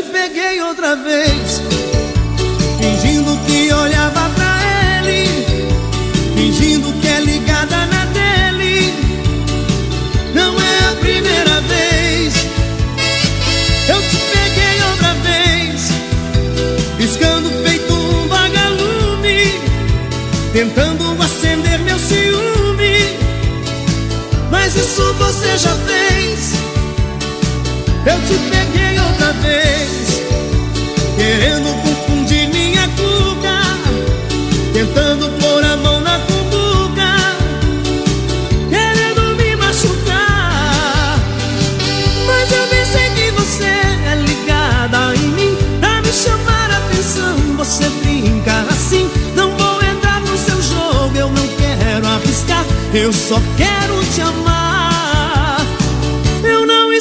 Te peguei outra vez, fingindo que olhava pra ele, fingindo que é ligada na dele. Não é a primeira vez. Eu te peguei outra vez, piscando feito um vagalume, tentando acender meu ciúme. Mas isso você já fez. Eu te peguei vez Querendo confundir minha cuca Tentando pôr a mão na cumbuca Querendo me machucar. Mas eu pensei que você é ligada em mim Pra me chamar a atenção Você brinca assim. Não vou entrar no seu jogo Eu não quero arriscar Eu só quero te amar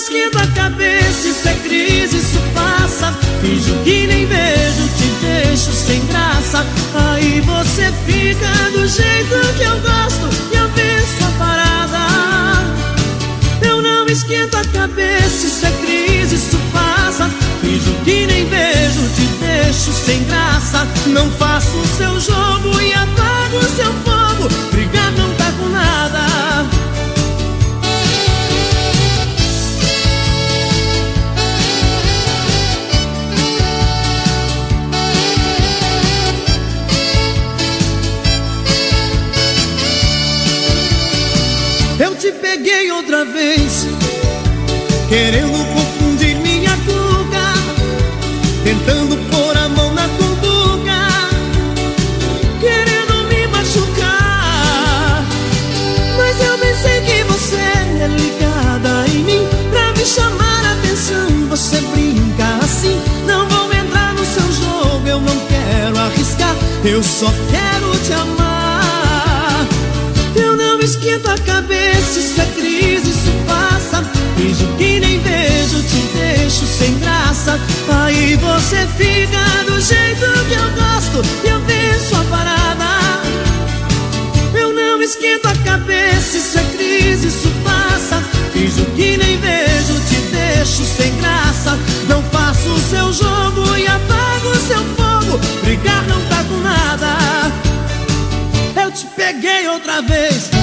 Esquento a cabeça Isso é crise, isso passa. Finjo que nem vejo, te deixo sem graça. Aí você fica do jeito que eu gosto E eu venço a parada. Eu não esquento a cabeça Isso é crise, isso passa. Finjo que nem vejo, te deixo sem graça. Não faço o seu jogo e apago o seu fogo peguei outra vez, querendo confundir minha cuca, tentando pôr a mão na cumbuca, querendo me machucar. Mas eu pensei que você é ligada em mim pra me chamar a atenção. Você brinca assim, não vou entrar no seu jogo, eu não quero arriscar, eu só quero te amar. Eu não esquento a cabeça, isso é crise, isso passa. Finjo que nem vejo, te deixo sem graça. Aí você fica do jeito que eu gosto e eu venço a parada. Eu não esquento a cabeça, isso é crise, isso passa. Finjo que nem vejo, te deixo sem graça. Não faço o seu jogo e apago o seu fogo. Brigar não tá com nada. Eu te peguei outra vez.